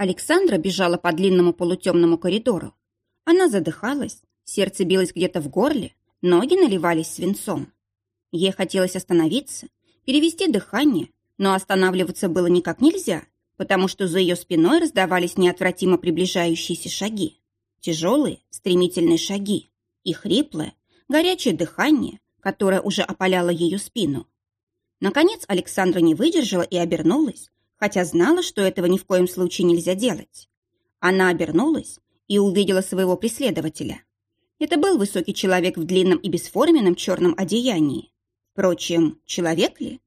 Александра бежала по длинному полутемному коридору. Она задыхалась, сердце билось где-то в горле, ноги наливались свинцом. Ей хотелось остановиться, перевести дыхание, но останавливаться было никак нельзя, потому что за ее спиной раздавались неотвратимо приближающиеся шаги. Тяжелые, стремительные шаги и хриплое, горячее дыхание, которое уже опаляло ее спину. Наконец Александра не выдержала и обернулась, хотя знала, что этого ни в коем случае нельзя делать. Она обернулась и увидела своего преследователя. Это был высокий человек в длинном и бесформенном черном одеянии. Впрочем, человек ли?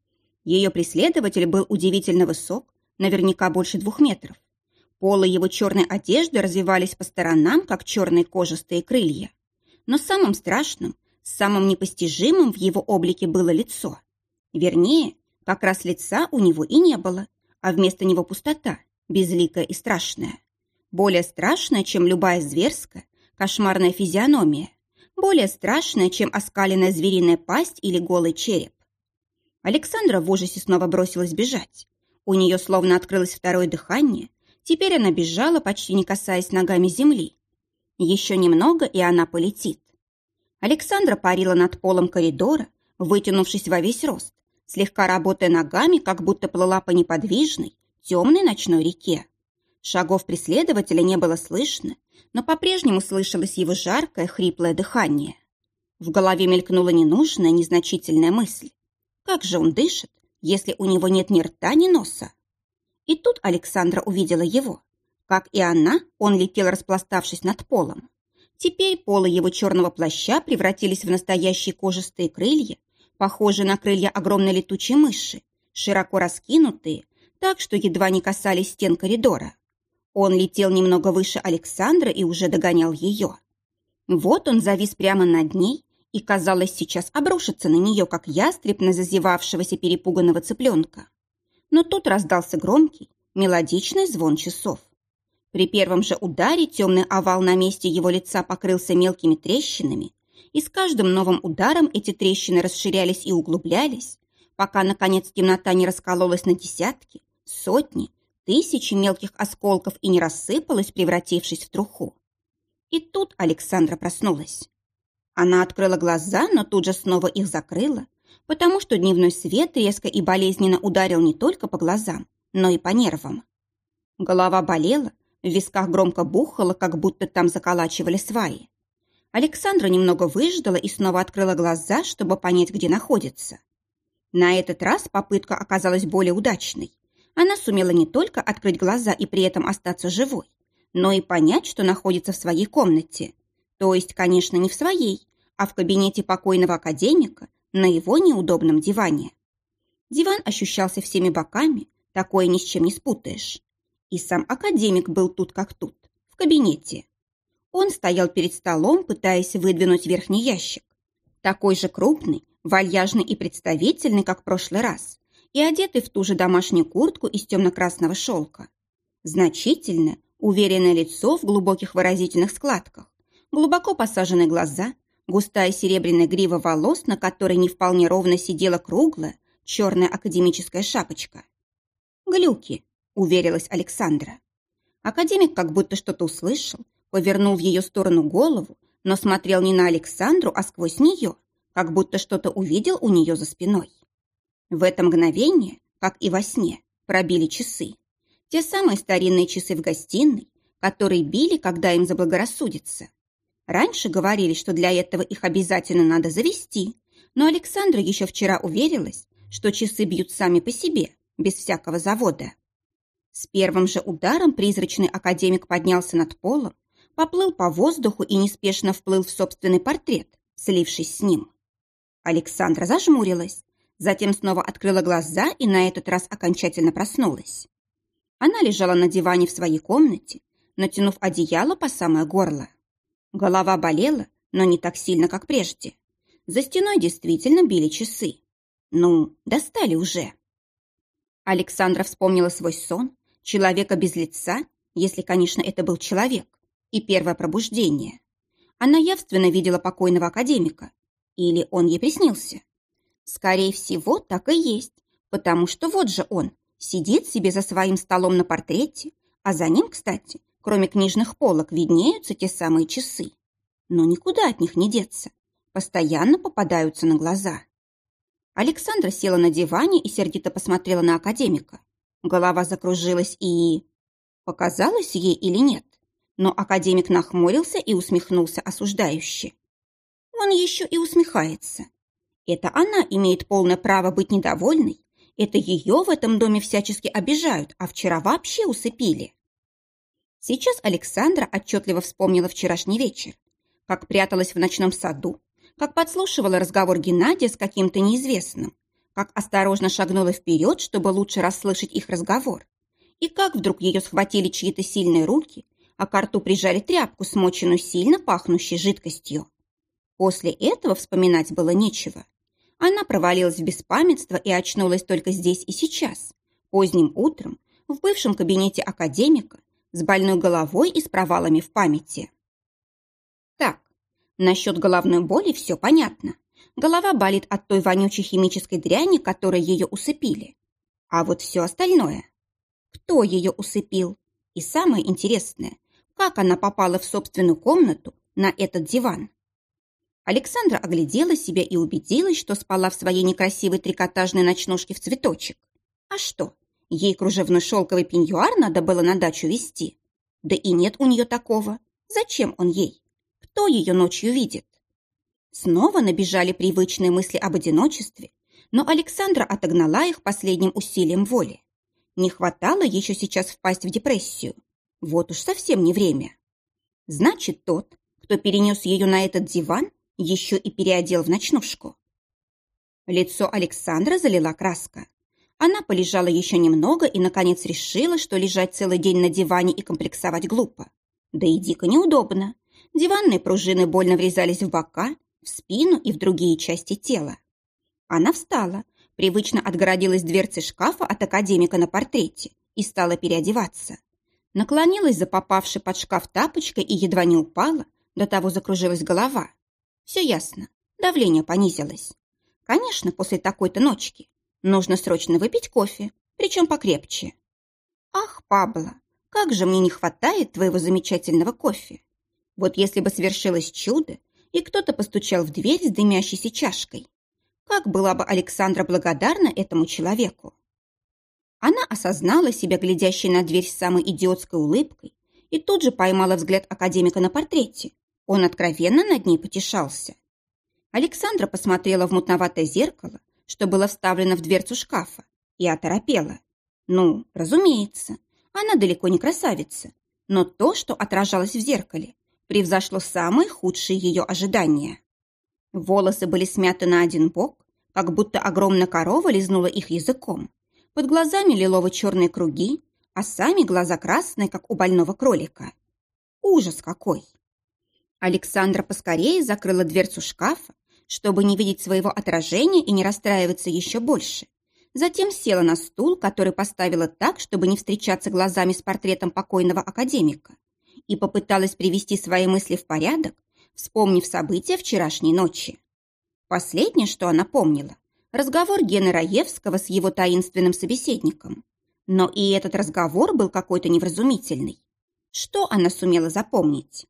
Ее преследователь был удивительно высок, наверняка больше двух метров. Полы его черной одежды развивались по сторонам, как черные кожистые крылья. Но самым страшным, самым непостижимым в его облике было лицо. Вернее, как раз лица у него и не было, а вместо него пустота, безликая и страшная. Более страшная, чем любая зверская, кошмарная физиономия. Более страшная, чем оскаленная звериная пасть или голый череп. Александра в ужасе снова бросилась бежать. У нее словно открылось второе дыхание. Теперь она бежала, почти не касаясь ногами земли. Еще немного, и она полетит. Александра парила над полом коридора, вытянувшись во весь рост, слегка работая ногами, как будто плыла по неподвижной, темной ночной реке. Шагов преследователя не было слышно, но по-прежнему слышалось его жаркое, хриплое дыхание. В голове мелькнула ненужная, незначительная мысль. Как же он дышит, если у него нет ни рта, ни носа? И тут Александра увидела его. Как и она, он летел, распластавшись над полом. Теперь полы его черного плаща превратились в настоящие кожистые крылья, похожие на крылья огромной летучей мыши, широко раскинутые, так что едва не касались стен коридора. Он летел немного выше Александра и уже догонял ее. Вот он завис прямо над ней и, казалось, сейчас обрушится на нее, как ястреб на зазевавшегося перепуганного цыпленка. Но тут раздался громкий, мелодичный звон часов. При первом же ударе темный овал на месте его лица покрылся мелкими трещинами, и с каждым новым ударом эти трещины расширялись и углублялись, пока, наконец, темнота не раскололась на десятки, сотни, тысячи мелких осколков и не рассыпалась, превратившись в труху. И тут Александра проснулась. Она открыла глаза, но тут же снова их закрыла, потому что дневной свет резко и болезненно ударил не только по глазам, но и по нервам. Голова болела, в висках громко бухало, как будто там заколачивали сваи. Александра немного выждала и снова открыла глаза, чтобы понять, где находится. На этот раз попытка оказалась более удачной. Она сумела не только открыть глаза и при этом остаться живой, но и понять, что находится в своей комнате. То есть, конечно, не в своей, а в кабинете покойного академика на его неудобном диване. Диван ощущался всеми боками, такое ни с чем не спутаешь. И сам академик был тут как тут, в кабинете. Он стоял перед столом, пытаясь выдвинуть верхний ящик. Такой же крупный, вальяжный и представительный, как в прошлый раз, и одетый в ту же домашнюю куртку из темно-красного шелка. Значительное, уверенное лицо в глубоких выразительных складках, глубоко посаженные глаза, густая серебряная грива волос, на которой не вполне ровно сидела круглая, черная академическая шапочка. «Глюки», — уверилась Александра. Академик как будто что-то услышал, повернул в ее сторону голову, но смотрел не на Александру, а сквозь нее, как будто что-то увидел у нее за спиной. В это мгновение, как и во сне, пробили часы. Те самые старинные часы в гостиной, которые били, когда им заблагорассудится. Раньше говорили, что для этого их обязательно надо завести, но Александра еще вчера уверилась, что часы бьют сами по себе, без всякого завода. С первым же ударом призрачный академик поднялся над полом поплыл по воздуху и неспешно вплыл в собственный портрет, слившись с ним. Александра зажмурилась, затем снова открыла глаза и на этот раз окончательно проснулась. Она лежала на диване в своей комнате, натянув одеяло по самое горло. Голова болела, но не так сильно, как прежде. За стеной действительно били часы. Ну, достали уже. Александра вспомнила свой сон, человека без лица, если, конечно, это был человек, и первое пробуждение. Она явственно видела покойного академика. Или он ей приснился? Скорее всего, так и есть, потому что вот же он, сидит себе за своим столом на портрете, А за ним, кстати, кроме книжных полок, виднеются те самые часы. Но никуда от них не деться. Постоянно попадаются на глаза. Александра села на диване и сердито посмотрела на академика. Голова закружилась и... Показалось ей или нет? Но академик нахмурился и усмехнулся осуждающе. Он еще и усмехается. Это она имеет полное право быть недовольной. Это ее в этом доме всячески обижают, а вчера вообще усыпили. Сейчас Александра отчетливо вспомнила вчерашний вечер, как пряталась в ночном саду, как подслушивала разговор Геннадия с каким-то неизвестным, как осторожно шагнула вперед, чтобы лучше расслышать их разговор, и как вдруг ее схватили чьи-то сильные руки, а к рту прижали тряпку, смоченную сильно пахнущей жидкостью. После этого вспоминать было нечего. Она провалилась в беспамятство и очнулась только здесь и сейчас, поздним утром, в бывшем кабинете академика, с больной головой и с провалами в памяти. Так, насчет головной боли все понятно. Голова болит от той вонючей химической дряни, которой ее усыпили. А вот все остальное. Кто ее усыпил? И самое интересное, как она попала в собственную комнату на этот диван? Александра оглядела себя и убедилась, что спала в своей некрасивой трикотажной ночнушке в цветочек. А что, ей кружевной шелковый пеньюар надо было на дачу везти? Да и нет у нее такого. Зачем он ей? Кто ее ночью видит? Снова набежали привычные мысли об одиночестве, но Александра отогнала их последним усилием воли. Не хватало еще сейчас впасть в депрессию. Вот уж совсем не время. Значит, тот, кто перенес ее на этот диван, еще и переодел в ночнушку. Лицо Александра залила краска. Она полежала еще немного и, наконец, решила, что лежать целый день на диване и комплексовать глупо. Да и дико неудобно. Диванные пружины больно врезались в бока, в спину и в другие части тела. Она встала, привычно отгородилась дверцей шкафа от академика на портрете и стала переодеваться. Наклонилась за попавшей под шкаф тапочкой и едва не упала, до того закружилась голова. Все ясно. Давление понизилось. Конечно, после такой-то ночки нужно срочно выпить кофе, причем покрепче. Ах, Пабло, как же мне не хватает твоего замечательного кофе. Вот если бы свершилось чудо, и кто-то постучал в дверь с дымящейся чашкой, как была бы Александра благодарна этому человеку? Она осознала себя глядящей на дверь с самой идиотской улыбкой и тут же поймала взгляд академика на портрете, он откровенно над ней потешался. Александра посмотрела в мутноватое зеркало, что было вставлено в дверцу шкафа, и оторопела. Ну, разумеется, она далеко не красавица, но то, что отражалось в зеркале, превзошло самые худшие ее ожидания. Волосы были смяты на один бок, как будто огромная корова лизнула их языком. Под глазами лилово-черные круги, а сами глаза красные, как у больного кролика. Ужас какой! Александра поскорее закрыла дверцу шкафа, чтобы не видеть своего отражения и не расстраиваться еще больше. Затем села на стул, который поставила так, чтобы не встречаться глазами с портретом покойного академика, и попыталась привести свои мысли в порядок, вспомнив события вчерашней ночи. Последнее, что она помнила, разговор Гены Раевского с его таинственным собеседником. Но и этот разговор был какой-то невразумительный. Что она сумела запомнить?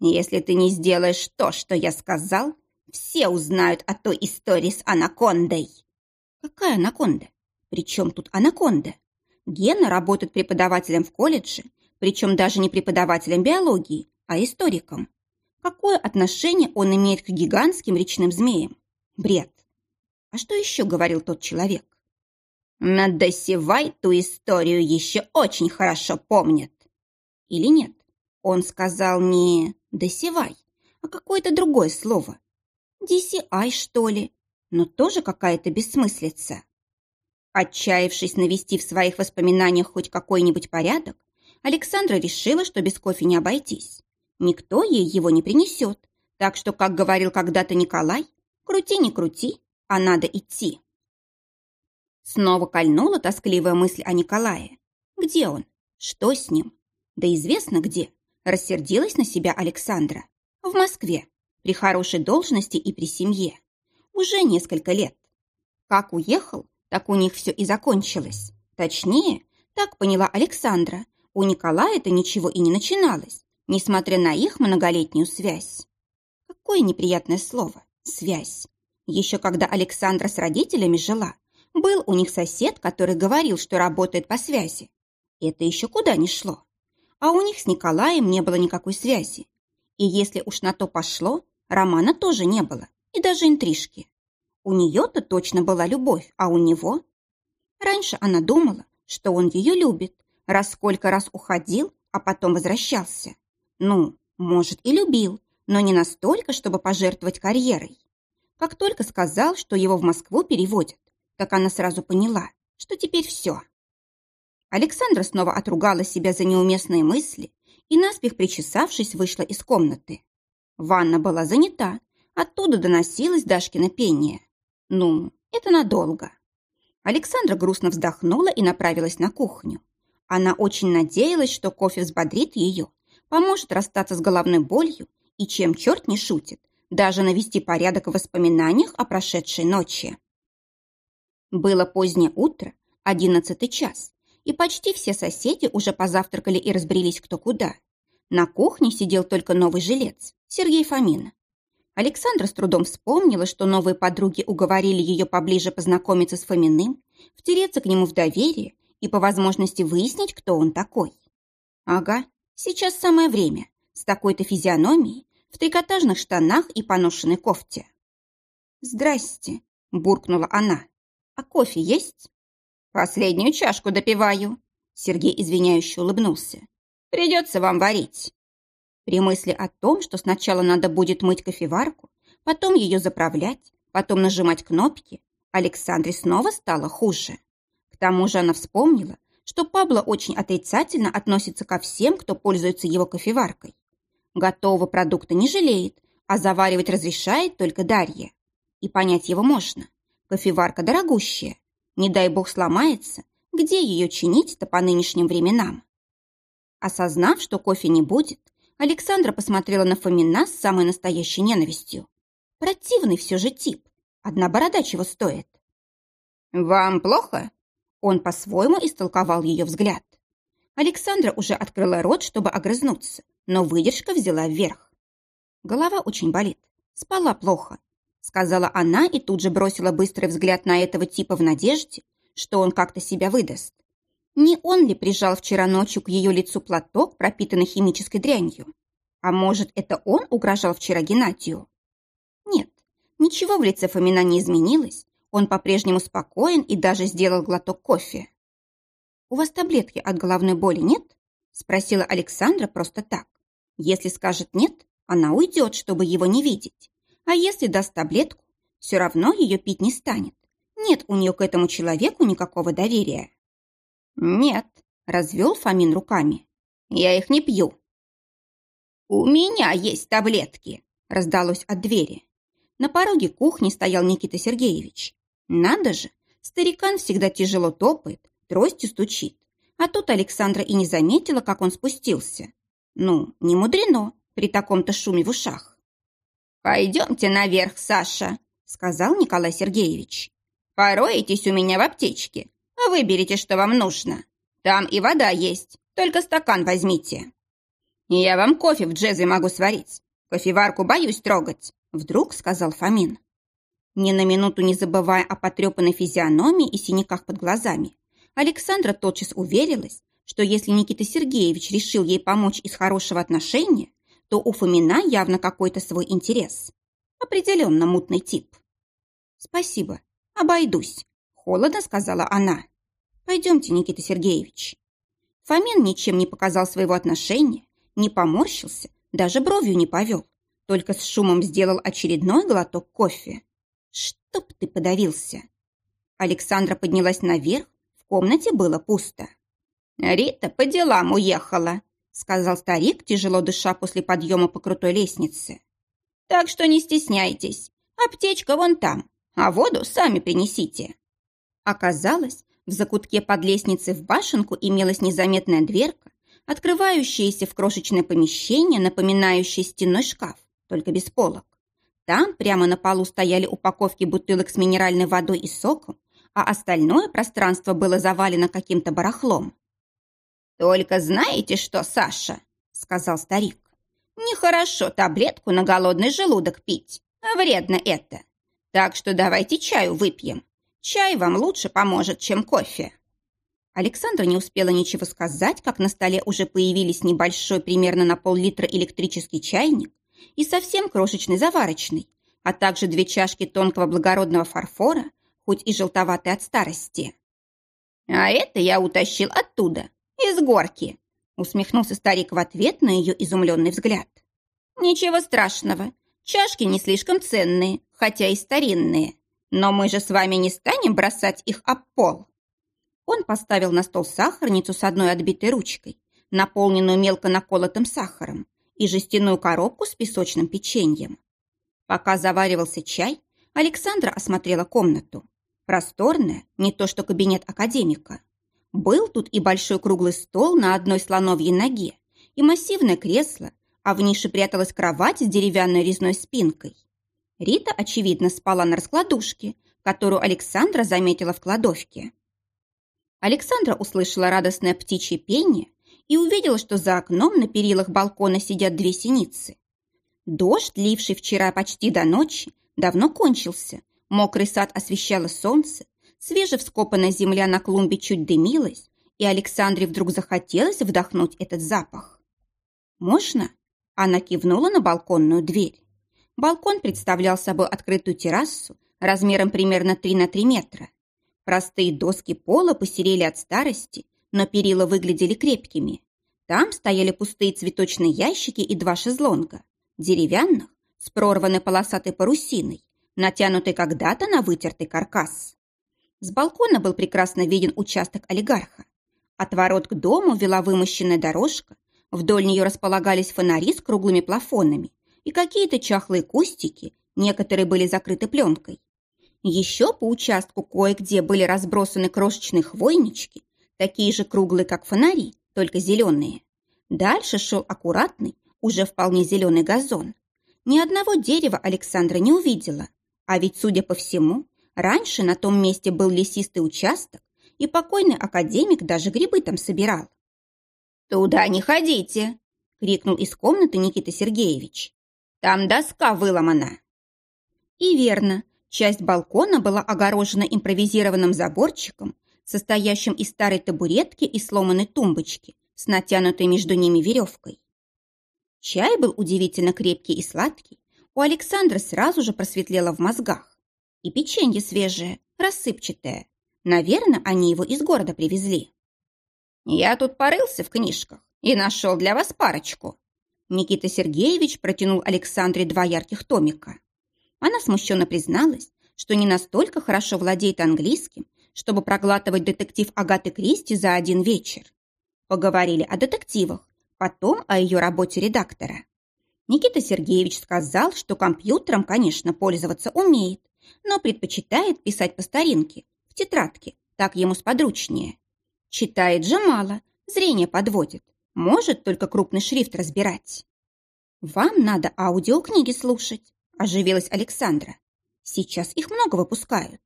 Если ты не сделаешь то, что я сказал, все узнают о той истории с анакондой. Какая анаконда? Причем тут анаконда? Гена работает преподавателем в колледже, причем даже не преподавателем биологии, а историком. Какое отношение он имеет к гигантским речным змеям? Бред. А что еще говорил тот человек? Надосевай ту историю еще очень хорошо помнят. Или нет? Он сказал не «досевай», а какое-то другое слово. «DCI», что ли? Но тоже какая-то бессмыслица. Отчаявшись навести в своих воспоминаниях хоть какой-нибудь порядок, Александра решила, что без кофе не обойтись. Никто ей его не принесет, так что, как говорил когда-то Николай, крути не крути, а надо идти. Снова кольнула тоскливая мысль о Николае. Где он? Что с ним? Да известно где. Рассердилась на себя Александра. В Москве, при хорошей должности и при семье. Уже несколько лет. Как уехал, так у них все и закончилось. Точнее, так поняла Александра. У Николая-то ничего и не начиналось, несмотря на их многолетнюю связь. Какое неприятное слово «связь». Еще когда Александра с родителями жила, был у них сосед, который говорил, что работает по связи. Это еще куда ни шло. А у них с Николаем не было никакой связи. И если уж на то пошло, романа тоже не было, и даже интрижки. У нее-то точно была любовь, а у него... Раньше она думала, что он ее любит, раз сколько раз уходил, а потом возвращался. Ну, может, и любил, но не настолько, чтобы пожертвовать карьерой. Как только сказал, что его в Москву переводят, так она сразу поняла, что теперь все. Александра снова отругала себя за неуместные мысли и, наспех причесавшись, вышла из комнаты. Ванна была занята, оттуда доносилось Дашкино пение. Ну, это надолго. Александра грустно вздохнула и направилась на кухню. Она очень надеялась, что кофе взбодрит ее, поможет расстаться с головной болью и, чем черт не шутит, даже навести порядок в воспоминаниях о прошедшей ночи. Было позднее утро, одиннадцатый час, и почти все соседи уже позавтракали и разбрелись кто куда. На кухне сидел только новый жилец, Сергей Фомин. Александра с трудом вспомнила, что новые подруги уговорили ее поближе познакомиться с Фоминым, втереться к нему в доверие и по возможности выяснить, кто он такой. Ага, сейчас самое время. С такой-то физиономией в трикотажных штанах и поношенной кофте. «Здрасте», – буркнула она. «А кофе есть?» «Последнюю чашку допиваю», – Сергей извиняюще улыбнулся. «Придется вам варить». При мысли о том, что сначала надо будет мыть кофеварку, потом ее заправлять, потом нажимать кнопки, Александре снова стало хуже. К тому же она вспомнила, что Пабло очень отрицательно относится ко всем, кто пользуется его кофеваркой. Готового продукта не жалеет, а заваривать разрешает только Дарья. И понять его можно. Кофеварка дорогущая. Не дай бог сломается, где ее чинить-то по нынешним временам? Осознав, что кофе не будет, Александра посмотрела на Фомина с самой настоящей ненавистью. Противный все же тип. Одна борода чего стоит. «Вам плохо?» Он по-своему истолковал ее взгляд. Александра уже открыла рот, чтобы огрызнуться, но выдержка взяла вверх. Голова очень болит. Спала плохо, сказала она и тут же бросила быстрый взгляд на этого типа в надежде, что он как-то себя выдаст. Не он ли прижал вчера ночью к ее лицу платок, пропитанный химической дрянью? А может, это он угрожал вчера Геннадию? Нет, ничего в лице Фомина не изменилось. Он по-прежнему спокоен и даже сделал глоток кофе. «У вас таблетки от головной боли нет?» спросила Александра просто так. Если скажет «нет», она уйдет, чтобы его не видеть. А если даст таблетку, все равно ее пить не станет. Нет у нее к этому человеку никакого доверия. «Нет», — развел Фомин руками. «Я их не пью». «У меня есть таблетки», — раздалось от двери. На пороге кухни стоял Никита Сергеевич. Надо же, старикан всегда тяжело топает, тростью стучит. А тут Александра и не заметила, как он спустился. Ну, не мудрено при таком-то шуме в ушах. «Пойдемте наверх, Саша», — сказал Николай Сергеевич. «Пороетесь у меня в аптечке, а выберите, что вам нужно. Там и вода есть, только стакан возьмите». «Я вам кофе в джезе могу сварить. Кофеварку боюсь трогать», — вдруг сказал Фомин. Ни на минуту не забывая о потрепанной физиономии и синяках под глазами, Александра тотчас уверилась, что если Никита Сергеевич решил ей помочь из хорошего отношения, то у Фомина явно какой-то свой интерес. Определенно мутный тип. «Спасибо, обойдусь», — холодно сказала она. «Пойдемте, Никита Сергеевич». Фомин ничем не показал своего отношения, не поморщился, даже бровью не повел, только с шумом сделал очередной глоток кофе. «Чтоб ты подавился!» Александра поднялась наверх, в комнате было пусто. «Рита по делам уехала», — сказал старик, тяжело дыша после подъема по крутой лестнице. «Так что не стесняйтесь. Аптечка вон там, а воду сами принесите». Оказалось, в закутке под лестницей в башенку имелась незаметная дверка, открывающаяся в крошечное помещение, напоминающее стенной шкаф, только без полок. Там прямо на полу стояли упаковки бутылок с минеральной водой и соком, а остальное пространство было завалено каким-то барахлом. «Только знаете что, Саша?» — сказал старик. «Нехорошо таблетку на голодный желудок пить. Вредно это. Так что давайте чаю выпьем. Чай вам лучше поможет, чем кофе». Александра не успела ничего сказать, как на столе уже появились небольшой, примерно на пол-литра электрический чайник и совсем крошечный заварочный, а также две чашки тонкого благородного фарфора, хоть и желтоватые от старости. «А это я утащил оттуда, из горки», усмехнулся старик в ответ на ее изумленный взгляд. «Ничего страшного, чашки не слишком ценные, хотя и старинные, но мы же с вами не станем бросать их об пол». Он поставил на стол сахарницу с одной отбитой ручкой, наполненную мелко наколотым сахаром, и жестяную коробку с песочным печеньем. Пока заваривался чай, Александра осмотрела комнату. Просторная, не то что кабинет академика. Был тут и большой круглый стол на одной слоновьей ноге, и массивное кресло, а в нише пряталась кровать с деревянной резной спинкой. Рита, очевидно, спала на раскладушке, которую Александра заметила в кладовке. Александра услышала радостное птичье пение и увидела, что за окном на перилах балкона сидят две синицы. Дождь, ливший вчера почти до ночи, давно кончился. Мокрый сад освещало солнце, свежевскопанная земля на клумбе чуть дымилась, и Александре вдруг захотелось вдохнуть этот запах. «Можно?» Она кивнула на балконную дверь. Балкон представлял собой открытую террасу размером примерно 3 на 3 метра. Простые доски пола посерели от старости, но перила выглядели крепкими. Там стояли пустые цветочные ящики и два шезлонга, деревянных, с прорванной полосатой парусиной, натянутой когда-то на вытертый каркас. С балкона был прекрасно виден участок олигарха. От ворот к дому вела вымощенная дорожка, вдоль нее располагались фонари с круглыми плафонами и какие-то чахлые кустики, некоторые были закрыты пленкой. Еще по участку кое-где были разбросаны крошечные хвойнички, такие же круглые, как фонари, только зеленые. Дальше шел аккуратный, уже вполне зеленый газон. Ни одного дерева Александра не увидела, а ведь, судя по всему, раньше на том месте был лесистый участок, и покойный академик даже грибы там собирал. «Туда не ходите!» — крикнул из комнаты Никита Сергеевич. «Там доска выломана!» И верно, Часть балкона была огорожена импровизированным заборчиком, состоящим из старой табуретки и сломанной тумбочки с натянутой между ними веревкой. Чай был удивительно крепкий и сладкий. У Александра сразу же просветлело в мозгах. И печенье свежее, рассыпчатое. Наверное, они его из города привезли. «Я тут порылся в книжках и нашел для вас парочку». Никита Сергеевич протянул Александре два ярких томика. Она смущенно призналась, что не настолько хорошо владеет английским, чтобы проглатывать детектив Агаты Кристи за один вечер. Поговорили о детективах, потом о ее работе редактора. Никита Сергеевич сказал, что компьютером, конечно, пользоваться умеет, но предпочитает писать по старинке, в тетрадке, так ему сподручнее. Читает же мало, зрение подводит, может только крупный шрифт разбирать. Вам надо аудиокниги слушать, Оживилась Александра. Сейчас их много выпускают.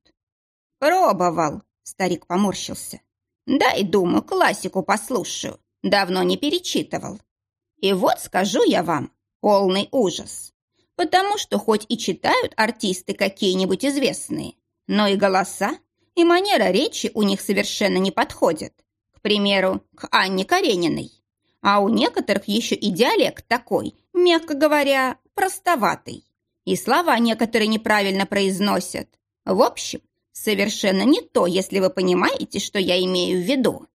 Пробовал, старик поморщился. Дай, думаю, классику послушаю. Давно не перечитывал. И вот скажу я вам, полный ужас. Потому что хоть и читают артисты какие-нибудь известные, но и голоса, и манера речи у них совершенно не подходят. К примеру, к Анне Карениной. А у некоторых еще и диалект такой, мягко говоря, простоватый. И слова некоторые неправильно произносят. В общем, совершенно не то, если вы понимаете, что я имею в виду».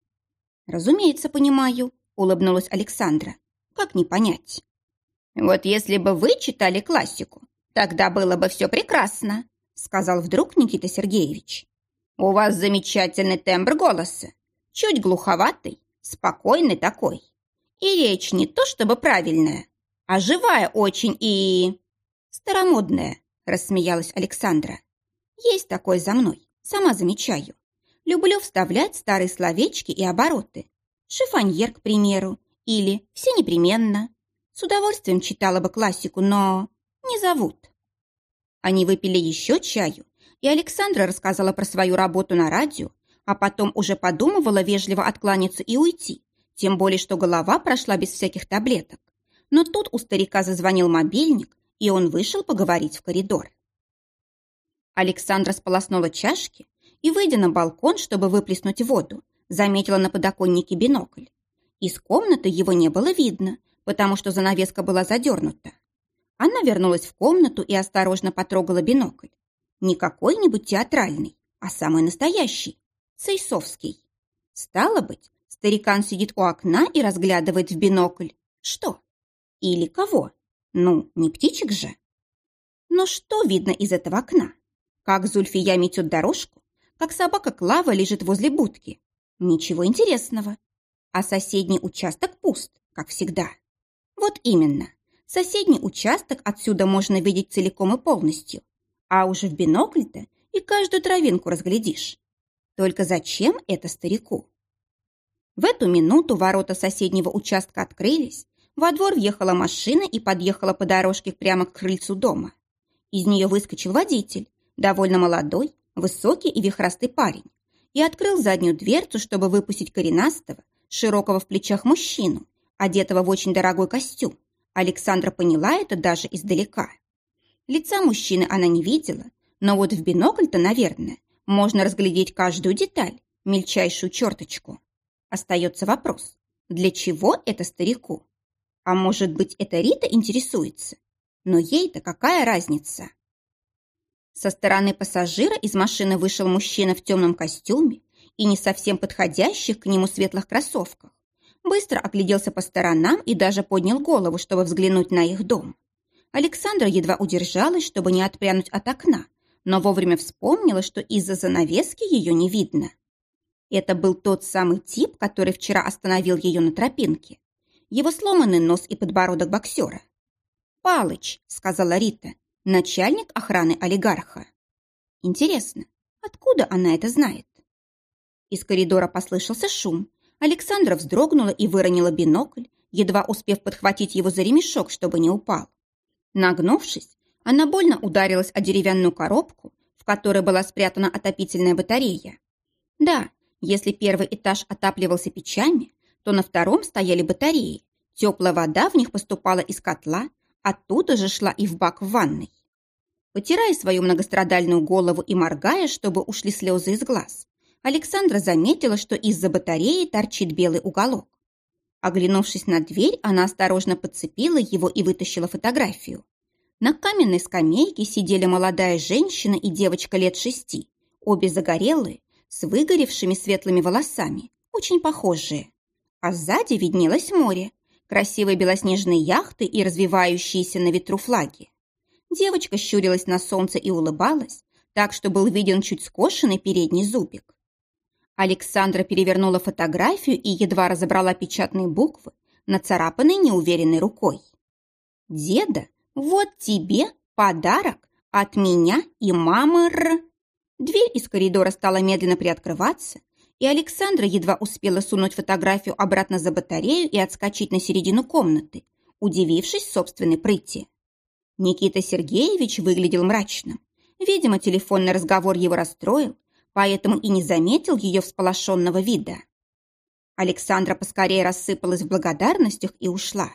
«Разумеется, понимаю», — улыбнулась Александра. «Как не понять?» «Вот если бы вы читали классику, тогда было бы все прекрасно», — сказал вдруг Никита Сергеевич. «У вас замечательный тембр голоса, чуть глуховатый, спокойный такой. И речь не то чтобы правильная, а живая очень и...» «Старомодная», – рассмеялась Александра. «Есть такое за мной, сама замечаю. Люблю вставлять старые словечки и обороты. Шифоньер, к примеру, или «все непременно». С удовольствием читала бы классику, но не зовут. Они выпили еще чаю, и Александра рассказала про свою работу на радио, а потом уже подумывала вежливо откланяться и уйти, Тем более, что голова прошла без всяких таблеток. Но тут у старика зазвонил мобильник, и он вышел поговорить в коридор. Александра сполоснула чашки и, выйдя на балкон, чтобы выплеснуть воду, заметила на подоконнике бинокль. Из комнаты его не было видно, потому что занавеска была задернута. Она вернулась в комнату и осторожно потрогала бинокль. Не какой-нибудь театральный, а самый настоящий, Цейсовский. Стало быть, старикан сидит у окна и разглядывает в бинокль. Что? Или кого? Ну, не птичек же. Но что видно из этого окна? Как Зульфия метет дорожку? Как собака Клава лежит возле будки? Ничего интересного. А соседний участок пуст, как всегда. Вот именно. Соседний участок отсюда можно видеть целиком и полностью. А уже в бинокль-то и каждую травинку разглядишь. Только зачем это старику? В эту минуту ворота соседнего участка открылись, во двор въехала машина и подъехала по дорожке прямо к крыльцу дома. Из нее выскочил водитель, довольно молодой, высокий и вихрастый парень, и открыл заднюю дверцу, чтобы выпустить коренастого, широкого в плечах мужчину, одетого в очень дорогой костюм. Александра поняла это даже издалека. Лица мужчины она не видела, но вот в бинокль-то, наверное, можно разглядеть каждую деталь, мельчайшую черточку. Остается вопрос, для чего это старику? А может быть, это Рита интересуется? Но ей-то какая разница? Со стороны пассажира из машины вышел мужчина в темном костюме и не совсем подходящих к нему светлых кроссовках. Быстро огляделся по сторонам и даже поднял голову, чтобы взглянуть на их дом. Александра едва удержалась, чтобы не отпрянуть от окна, но вовремя вспомнила, что из-за занавески ее не видно. Это был тот самый тип, который вчера остановил ее на тропинке. Его сломанный нос и подбородок боксера. «Палыч», — сказала Рита, — начальник охраны олигарха. Интересно, откуда она это знает? Из коридора послышался шум. Александра вздрогнула и выронила бинокль, едва успев подхватить его за ремешок, чтобы не упал. Нагнувшись, она больно ударилась о деревянную коробку, в которой была спрятана отопительная батарея. Да, если первый этаж отапливался печами, то на втором стояли батареи. Теплая вода в них поступала из котла, оттуда же шла и в бак в ванной. Потирая свою многострадальную голову и моргая, чтобы ушли слезы из глаз, Александра заметила, что из-за батареи торчит белый уголок. Оглянувшись на дверь, она осторожно подцепила его и вытащила фотографию. На каменной скамейке сидели молодая женщина и девочка лет шести, обе загорелые, с выгоревшими светлыми волосами, очень похожие. А сзади виднелось море, красивые белоснежные яхты и развивающиеся на ветру флаги. Девочка щурилась на солнце и улыбалась, так что был виден чуть скошенный передний зубик. Александра перевернула фотографию и едва разобрала печатные буквы, нацарапанные неуверенной рукой. «Деда, вот тебе подарок от меня и мамы Р». Дверь из коридора стала медленно приоткрываться, и Александра едва успела сунуть фотографию обратно за батарею и отскочить на середину комнаты, удивившись собственной прыти. Никита Сергеевич выглядел мрачным. Видимо, телефонный разговор его расстроил, поэтому и не заметил ее всполошенного вида. Александра поскорее рассыпалась в благодарностях и ушла.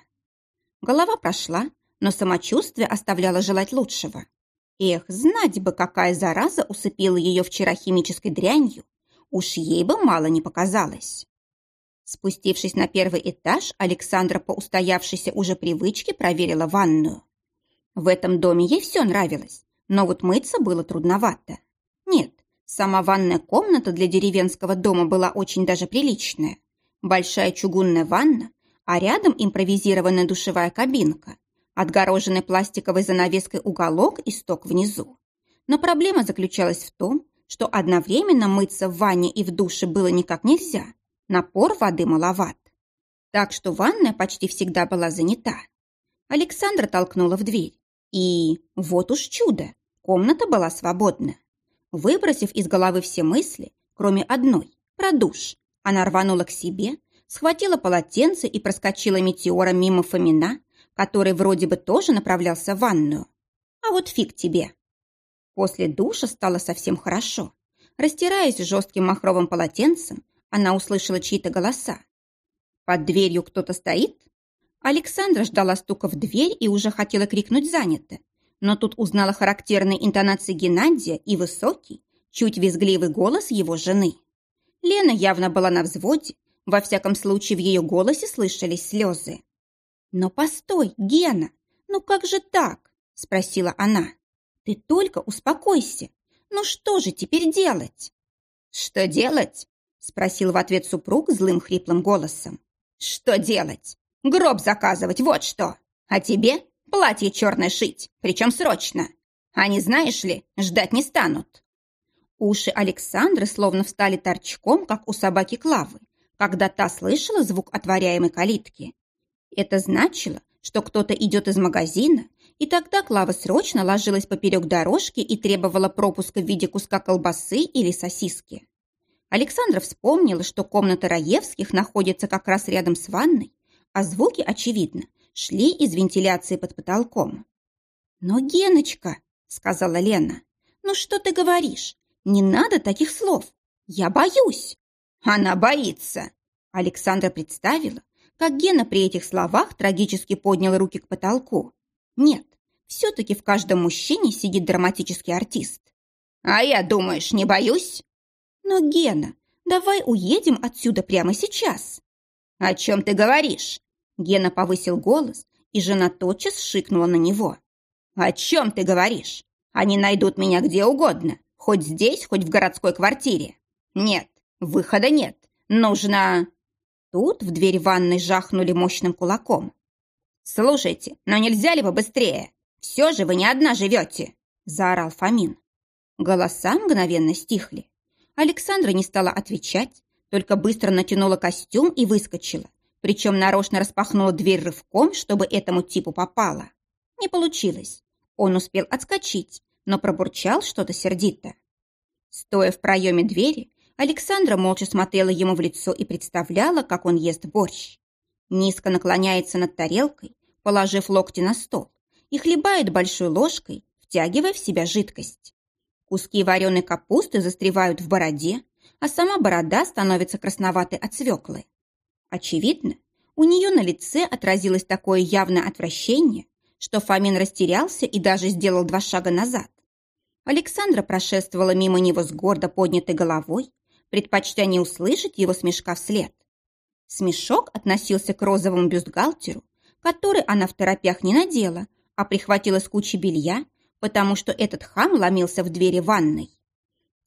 Голова прошла, но самочувствие оставляло желать лучшего. Эх, знать бы, какая зараза усыпила ее вчера химической дрянью, уж ей бы мало не показалось. Спустившись на первый этаж, Александра по устоявшейся уже привычке проверила ванную. В этом доме ей все нравилось, но вот мыться было трудновато. Сама ванная комната для деревенского дома была очень даже приличная. Большая чугунная ванна, а рядом импровизированная душевая кабинка, отгороженный пластиковой занавеской уголок и сток внизу. Но проблема заключалась в том, что одновременно мыться в ванне и в душе было никак нельзя. Напор воды маловат. Так что ванная почти всегда была занята. Александра толкнула в дверь. И вот уж чудо, комната была свободна. Выбросив из головы все мысли, кроме одной, про душ, она рванула к себе, схватила полотенце и проскочила метеором мимо Фомина, который вроде бы тоже направлялся в ванную. А вот фиг тебе. После душа стало совсем хорошо. Растираясь жестким махровым полотенцем, она услышала чьи-то голоса. Под дверью кто-то стоит? Александра ждала стука в дверь и уже хотела крикнуть «занято», но тут узнала характерные интонации Геннадия и высокий, чуть визгливый голос его жены. Лена явно была на взводе, во всяком случае в ее голосе слышались слезы. «Но постой, Гена, ну как же так?» – спросила она. «Ты только успокойся. Ну что же теперь делать?» «Что делать?» – спросил в ответ супруг злым хриплым голосом. «Что делать? Гроб заказывать, вот что! А тебе платье черное шить, причем срочно. Они, знаешь ли, ждать не станут». Уши Александры словно встали торчком, как у собаки Клавы, когда та слышала звук отворяемой калитки. Это значило, что кто-то идет из магазина, и тогда Клава срочно ложилась поперек дорожки и требовала пропуска в виде куска колбасы или сосиски. Александра вспомнила, что комната Раевских находится как раз рядом с ванной, а звуки, очевидно, шли из вентиляции под потолком. «Но, Геночка», — сказала Лена, — «ну что ты говоришь? Не надо таких слов. Я боюсь. Она боится. Александра представила, как Гена при этих словах трагически поднял руки к потолку. Нет, все-таки в каждом мужчине сидит драматический артист. А я, думаешь, не боюсь? Но, Гена, давай уедем отсюда прямо сейчас. О чем ты говоришь? Гена повысил голос, и жена тотчас шикнула на него. «О чем ты говоришь? Они найдут меня где угодно. Хоть здесь, хоть в городской квартире. Нет, выхода нет. Нужно...» Тут в дверь ванной жахнули мощным кулаком. «Слушайте, но нельзя ли побыстрее? Все же вы не одна живете!» Заорал Фомин. Голоса мгновенно стихли. Александра не стала отвечать, только быстро натянула костюм и выскочила, причем нарочно распахнула дверь рывком, чтобы этому типу попало. Не получилось. Он успел отскочить, но пробурчал что-то сердито. Стоя в проеме двери, Александра молча смотрела ему в лицо и представляла, как он ест борщ. Низко наклоняется над тарелкой, положив локти на стол, и хлебает большой ложкой, втягивая в себя жидкость. Куски вареной капусты застревают в бороде, а сама борода становится красноватой от свеклы. Очевидно, у нее на лице отразилось такое явное отвращение, что Фомин растерялся и даже сделал два шага назад. Александра прошествовала мимо него с гордо поднятой головой, предпочтя не услышать его смешка вслед. Смешок относился к розовому бюстгальтеру, который она в торопях не надела, а прихватила с кучи белья, потому что этот хам ломился в двери ванной.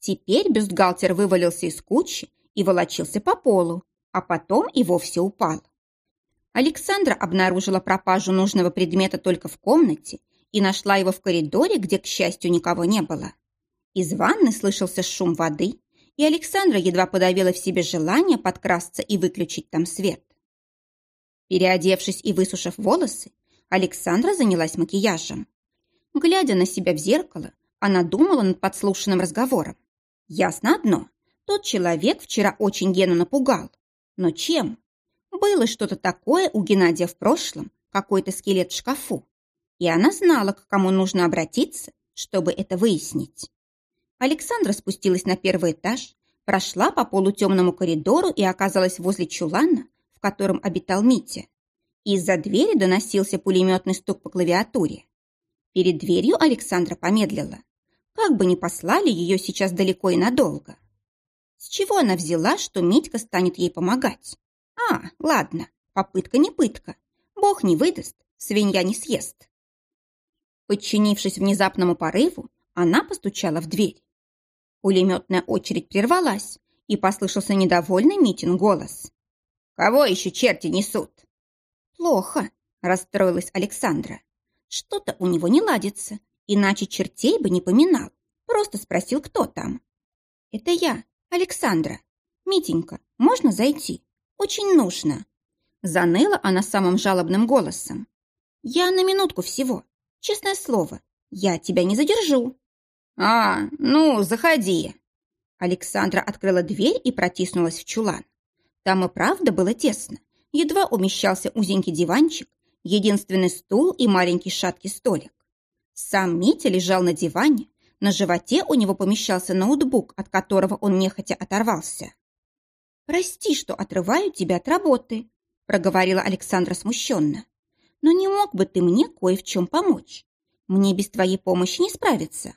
Теперь бюстгальтер вывалился из кучи и волочился по полу, а потом и вовсе упал. Александра обнаружила пропажу нужного предмета только в комнате и нашла его в коридоре, где, к счастью, никого не было. Из ванны слышался шум воды, и Александра едва подавила в себе желание подкрасться и выключить там свет. Переодевшись и высушив волосы, Александра занялась макияжем. Глядя на себя в зеркало, она думала над подслушанным разговором. Ясно одно, тот человек вчера очень Гену напугал. Но чем? Было что-то такое у Геннадия в прошлом, какой-то скелет в шкафу. И она знала, к кому нужно обратиться, чтобы это выяснить. Александра спустилась на первый этаж, прошла по полутемному коридору и оказалась возле чулана, в котором обитал Митя. Из-за двери доносился пулеметный стук по клавиатуре. Перед дверью Александра помедлила. Как бы ни послали ее сейчас далеко и надолго. С чего она взяла, что Митька станет ей помогать? А, ладно, попытка не пытка. Бог не выдаст, свинья не съест. Подчинившись внезапному порыву, она постучала в дверь. Пулеметная очередь прервалась, и послышался недовольный Митин голос. «Кого еще черти несут?» «Плохо», – расстроилась Александра. «Что-то у него не ладится, иначе чертей бы не поминал. Просто спросил, кто там». «Это я, Александра. Митенька, можно зайти?» Очень нужно. Заныла она самым жалобным голосом. Я на минутку всего. Честное слово, я тебя не задержу. А, ну, заходи. Александра открыла дверь и протиснулась в чулан. Там и правда было тесно. Едва умещался узенький диванчик, единственный стул и маленький шаткий столик. Сам Митя лежал на диване, на животе у него помещался ноутбук, от которого он нехотя оторвался. «Прости, что отрываю тебя от работы», проговорила Александра смущенно. «Но не мог бы ты мне кое в чем помочь? Мне без твоей помощи не справиться».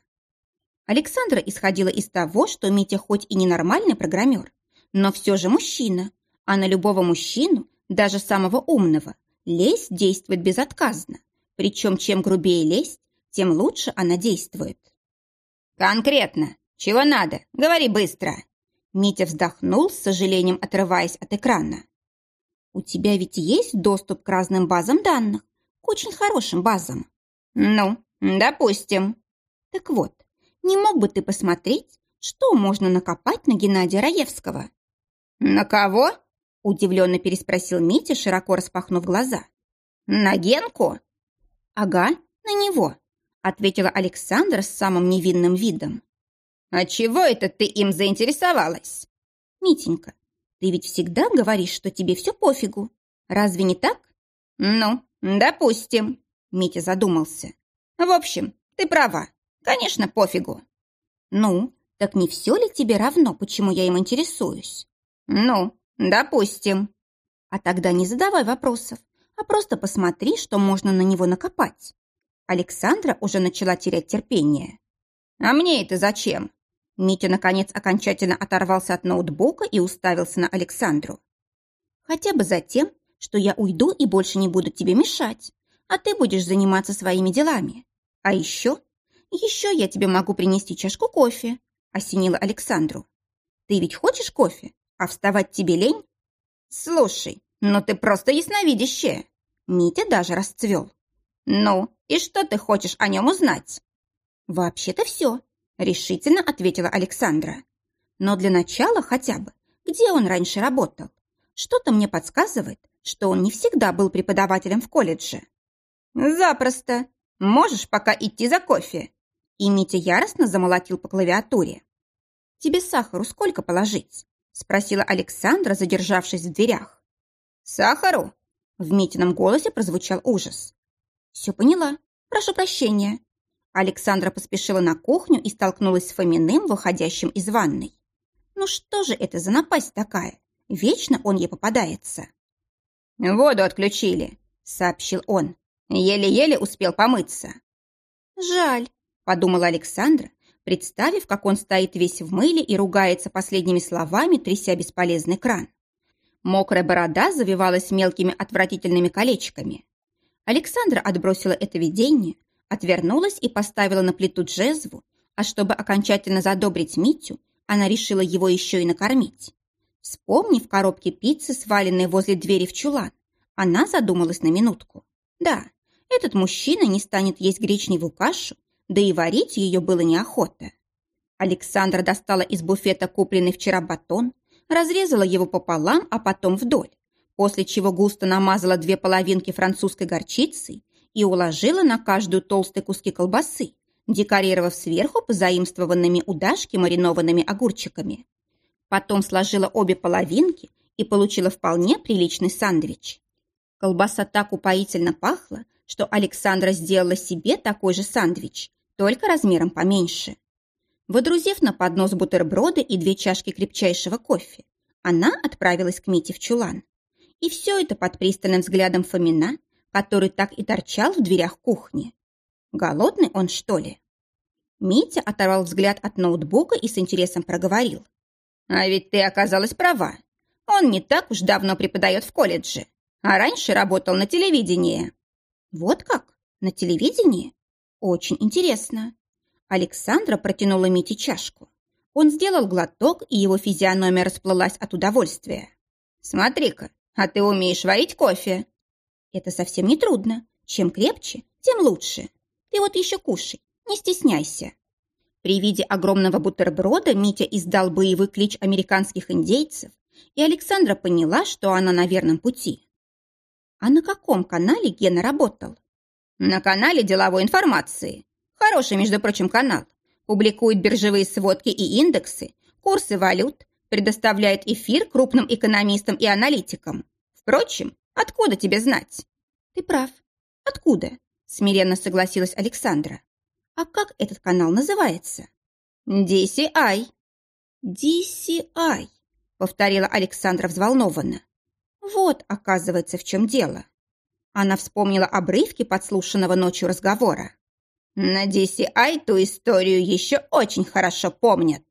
Александра исходила из того, что Митя хоть и ненормальный программер, но все же мужчина, а на любого мужчину, даже самого умного, лесть действует безотказно. Причем чем грубее лесть, тем лучше она действует. «Конкретно. Чего надо? Говори быстро!» Митя вздохнул, с сожалением отрываясь от экрана. «У тебя ведь есть доступ к разным базам данных, к очень хорошим базам?» «Ну, допустим». «Так вот, не мог бы ты посмотреть, что можно накопать на Геннадия Раевского?» «На кого?» – удивленно переспросил Митя, широко распахнув глаза. «На Генку?» «Ага, на него», – ответила Александра с самым невинным видом. «А чего это ты им заинтересовалась?» «Митенька, ты ведь всегда говоришь, что тебе все пофигу. Разве не так?» «Ну, допустим», – Митя задумался. «В общем, ты права. Конечно, пофигу». «Ну, так не все ли тебе равно, почему я им интересуюсь?» «Ну, допустим». «А тогда не задавай вопросов, а просто посмотри, что можно на него накопать». Александра уже начала терять терпение. «А мне это зачем?» Митя, наконец, окончательно оторвался от ноутбука и уставился на Александру. «Хотя бы за тем, что я уйду и больше не буду тебе мешать, а ты будешь заниматься своими делами. А еще, еще я тебе могу принести чашку кофе», — осенила Александру. «Ты ведь хочешь кофе? А вставать тебе лень? Слушай, ну ты просто ясновидящая. Митя даже расцвел. Ну, и что ты хочешь о нем узнать? Вообще-то все, решительно ответила Александра. Но для начала хотя бы, где он раньше работал? Что-то мне подсказывает, что он не всегда был преподавателем в колледже. Запросто. Можешь пока идти за кофе. И Митя яростно замолотил по клавиатуре. Тебе сахару сколько положить? спросила Александра, задержавшись в дверях. «Сахару?» В Митином голосе прозвучал ужас. «Все поняла. Прошу прощения». Александра поспешила на кухню и столкнулась с Фоминым, выходящим из ванной. «Ну что же это за напасть такая? Вечно он ей попадается». «Воду отключили», — сообщил он. «Еле-еле успел помыться». «Жаль», — подумала Александра, представив, как он стоит весь в мыле и ругается последними словами, тряся бесполезный кран. Мокрая борода завивалась мелкими отвратительными колечками. Александра отбросила это видение, отвернулась и поставила на плиту джезву, а чтобы окончательно задобрить Митю, она решила его еще и накормить. Вспомнив коробки пиццы, сваленные возле двери в чулан, она задумалась на минутку. Да, этот мужчина не станет есть гречневую кашу, да и варить ее было неохота. Александра достала из буфета купленный вчера батон, разрезала его пополам, а потом вдоль, после чего густо намазала две половинки французской горчицей и уложила на каждую толстые куски колбасы, декорировав сверху позаимствованными у Дашки маринованными огурчиками. Потом сложила обе половинки и получила вполне приличный сандвич. Колбаса так упоительно пахла, что Александра сделала себе такой же сандвич, только размером поменьше. Водрузив на поднос бутерброды и две чашки крепчайшего кофе, она отправилась к Мите в чулан. И все это под пристальным взглядом Фомина, который так и торчал в дверях кухни. Голодный он, что ли? Митя оторвал взгляд от ноутбука и с интересом проговорил. «А ведь ты оказалась права. Он не так уж давно преподает в колледже, а раньше работал на телевидении». «Вот как? На телевидении? Очень интересно. Александра протянула Мите чашку. Он сделал глоток, и его физиономия расплылась от удовольствия. «Смотри-ка, а ты умеешь варить кофе?» «Это совсем не трудно. Чем крепче, тем лучше. Ты вот еще кушай, не стесняйся». При виде огромного бутерброда Митя издал боевой клич американских индейцев, и Александра поняла, что она на верном пути. «А на каком канале Гена работал?» На канале деловой информации. Хороший, между прочим, канал. Публикует биржевые сводки и индексы, курсы валют, предоставляет эфир крупным экономистам и аналитикам. Впрочем, откуда тебе знать? Ты прав. Откуда? Смиренно согласилась Александра. А как этот канал называется? DCI. DCI, повторила Александра взволнованно. Вот, оказывается, в чем дело. Она вспомнила обрывки подслушанного ночью разговора. На DCI ту историю еще очень хорошо помнят.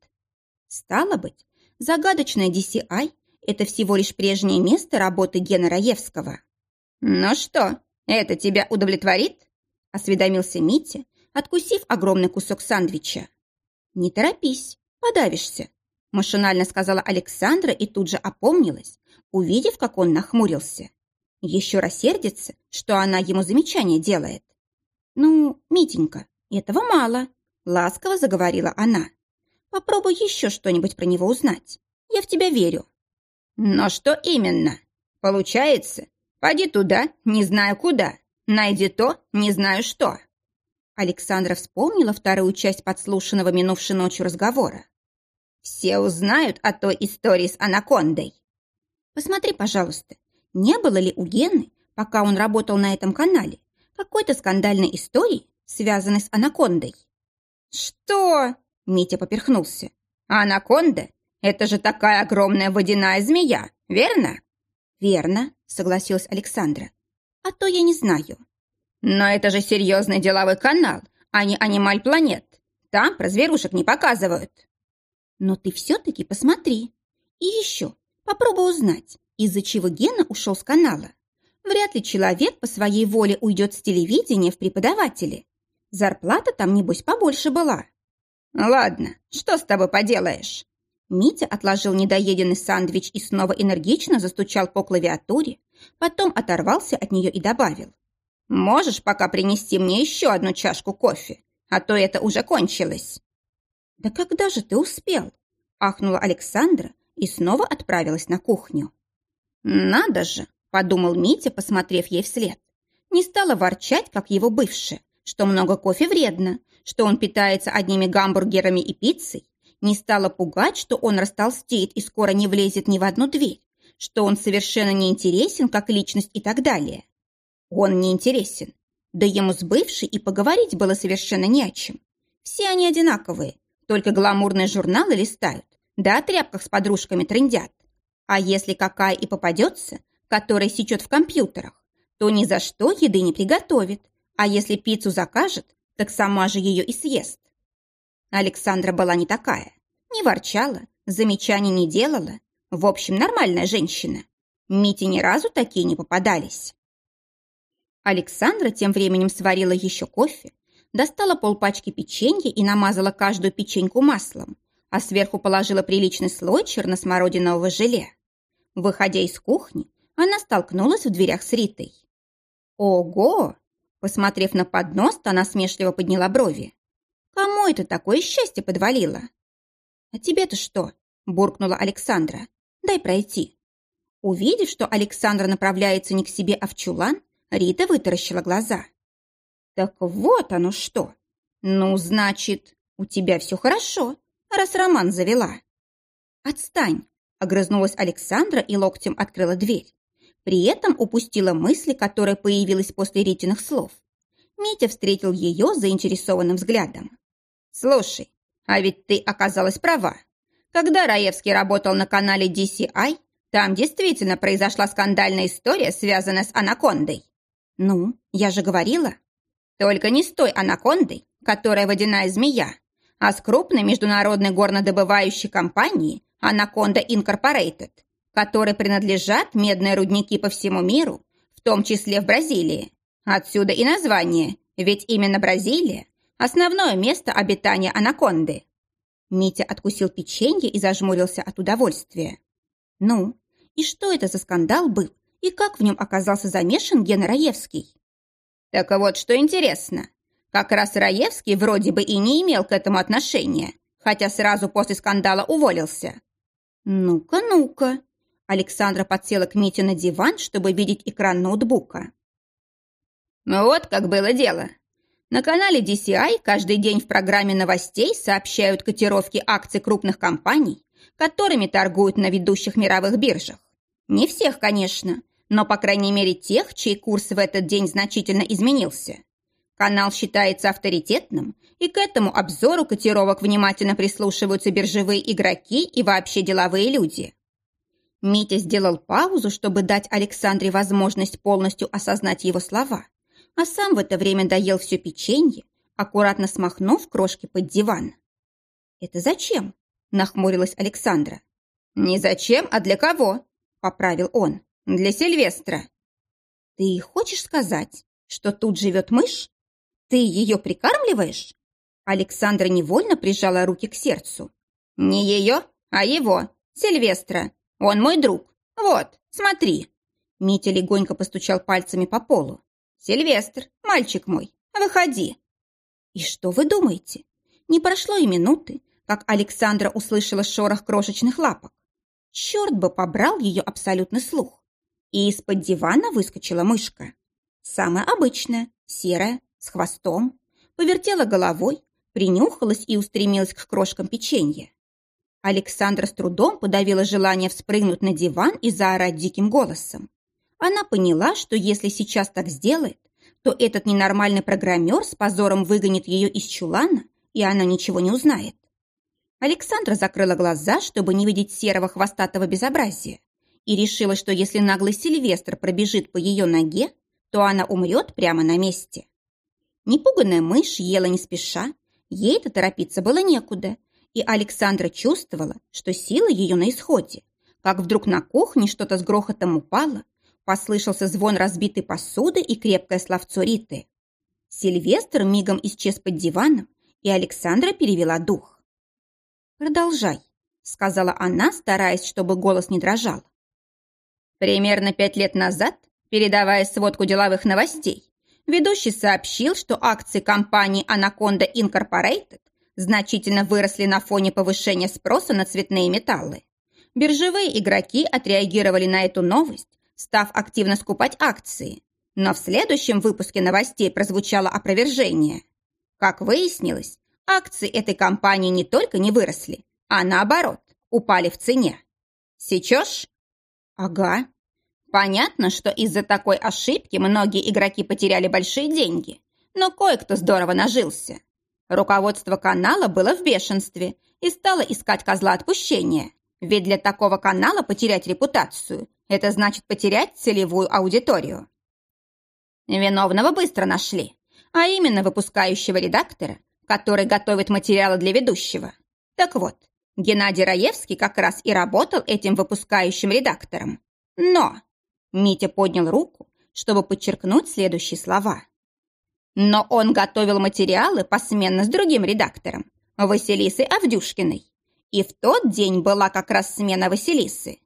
Стало быть, загадочная DCI – это всего лишь прежнее место работы Гена Раевского. «Ну что, это тебя удовлетворит?» – осведомился Митя, откусив огромный кусок сандвича. «Не торопись, подавишься», – машинально сказала Александра и тут же опомнилась, увидев, как он нахмурился. Еще рассердится, что она ему замечание делает. «Ну, Митенька, этого мало», – ласково заговорила она. «Попробуй еще что-нибудь про него узнать. Я в тебя верю». «Но что именно? Получается, поди туда, не знаю куда, найди то, не знаю что». Александра вспомнила вторую часть подслушанного минувшей ночью разговора. «Все узнают о той истории с анакондой». «Посмотри, пожалуйста, не было ли у Гены, пока он работал на этом канале, какой-то скандальной истории, связанной с анакондой?» «Что?» – Митя поперхнулся. «Анаконда? Это же такая огромная водяная змея, верно?» «Верно», – согласилась Александра. «А то я не знаю». Но это же серьезный деловой канал, а не Анималь Планет. Там про зверушек не показывают. Но ты все-таки посмотри. И еще попробуй узнать, из-за чего Гена ушел с канала. Вряд ли человек по своей воле уйдет с телевидения в преподаватели. Зарплата там, небось, побольше была. Ладно, что с тобой поделаешь? Митя отложил недоеденный сандвич и снова энергично застучал по клавиатуре, потом оторвался от нее и добавил. Можешь пока принести мне еще одну чашку кофе, а то это уже кончилось». «Да когда же ты успел?» – ахнула Александра и снова отправилась на кухню. «Надо же!» – подумал Митя, посмотрев ей вслед. Не стала ворчать, как его бывшая, что много кофе вредно, что он питается одними гамбургерами и пиццей, не стала пугать, что он растолстеет и скоро не влезет ни в одну дверь, что он совершенно неинтересен как личность и так далее. Он не интересен. Да ему с бывшей и поговорить было совершенно не о чем. Все они одинаковые, только гламурные журналы листают, да о тряпках с подружками трындят. А если какая и попадется, которая сечет в компьютерах, то ни за что еды не приготовит, а если пиццу закажет, так сама же ее и съест. Александра была не такая. Не ворчала, замечаний не делала. В общем, нормальная женщина. Мите ни разу такие не попадались. Александра тем временем сварила еще кофе, достала полпачки печенья и намазала каждую печеньку маслом, а сверху положила приличный слой черносмородинового желе. Выходя из кухни, она столкнулась в дверях с Ритой. «Ого!» Посмотрев на поднос, она смешливо подняла брови. «Кому это такое счастье подвалило?» «А тебе-то что?» – буркнула Александра. «Дай пройти». Увидев, что Александра направляется не к себе, а в чулан, Рита вытаращила глаза. «Так вот оно что! Ну, значит, у тебя все хорошо, раз роман завела». «Отстань!» – огрызнулась Александра и локтем открыла дверь. При этом упустила мысли, которая появилась после Ритиных слов. Митя встретил ее заинтересованным взглядом. «Слушай, а ведь ты оказалась права. Когда Раевский работал на канале DCI, там действительно произошла скандальная история, связанная с анакондой. «Ну, я же говорила». «Только не с той анакондой, которая водяная змея, а с крупной международной горнодобывающей компанией Анаконда Инкорпорейтед, которой принадлежат медные рудники по всему миру, в том числе в Бразилии. Отсюда и название, ведь именно Бразилия – основное место обитания анаконды». Митя откусил печенье и зажмурился от удовольствия. «Ну, и что это за скандал был, и как в нем оказался замешан Гена Раевский. Так вот, что интересно. Как раз Раевский вроде бы и не имел к этому отношения, хотя сразу после скандала уволился. Ну-ка, ну-ка. Александра подсела к Мите на диван, чтобы видеть экран ноутбука. Вот как было дело. На канале DCI каждый день в программе новостей сообщают котировки акций крупных компаний, которыми торгуют на ведущих мировых биржах. Не всех, конечно, но, по крайней мере, тех, чей курс в этот день значительно изменился. Канал считается авторитетным, и к этому обзору котировок внимательно прислушиваются биржевые игроки и вообще деловые люди. Митя сделал паузу, чтобы дать Александре возможность полностью осознать его слова, а сам в это время доел все печенье, аккуратно смахнув крошки под диван. «Это зачем?» – нахмурилась Александра. «Не зачем, а для кого?» – поправил он. «Для Сильвестра». «Ты хочешь сказать, что тут живет мышь? Ты ее прикармливаешь?» Александра невольно прижала руки к сердцу. «Не ее, а его, Сильвестра. Он мой друг. Вот, смотри». Митя легонько постучал пальцами по полу. «Сильвестр, мальчик мой, выходи». И что вы думаете? Не прошло и минуты, как Александра услышала шорох крошечных лапок. Черт бы побрал ее абсолютный слух. И из-под дивана выскочила мышка. Самая обычная, серая, с хвостом. Повертела головой, принюхалась и устремилась к крошкам печенья. Александра с трудом подавила желание вспрыгнуть на диван и заорать диким голосом. Она поняла, что если сейчас так сделает, то этот ненормальный программер с позором выгонит ее из чулана, и она ничего не узнает. Александра закрыла глаза, чтобы не видеть серого хвостатого безобразия, и решила, что если наглый Сильвестр пробежит по ее ноге, то она умрет прямо на месте. Непуганная мышь ела не спеша, ей-то торопиться было некуда, и Александра чувствовала, что сила ее на исходе, как вдруг на кухне что-то с грохотом упало, Послышался звон разбитой посуды и крепкое словцо Риты. Сильвестр мигом исчез под диваном, и Александра перевела дух. «Продолжай», — сказала она, стараясь, чтобы голос не дрожал. Примерно пять лет назад, передавая сводку деловых новостей, ведущий сообщил, что акции компании Anaconda Incorporated значительно выросли на фоне повышения спроса на цветные металлы. Биржевые игроки отреагировали на эту новость став активно скупать акции. Но в следующем выпуске новостей прозвучало опровержение. Как выяснилось, акции этой компании не только не выросли, а наоборот, упали в цене. Сечешь? Ага. Понятно, что из-за такой ошибки многие игроки потеряли большие деньги, но кое-кто здорово нажился. Руководство канала было в бешенстве и стало искать козла отпущения. Ведь для такого канала потерять репутацию это значит потерять целевую аудиторию. Виновного быстро нашли, а именно выпускающего редактора, который готовит материалы для ведущего. Так вот, Геннадий Раевский как раз и работал этим выпускающим редактором. Но Митя поднял руку, чтобы подчеркнуть следующие слова. Но он готовил материалы посменно с другим редактором, Василисой Авдюшкиной. И в тот день была как раз смена Василисы.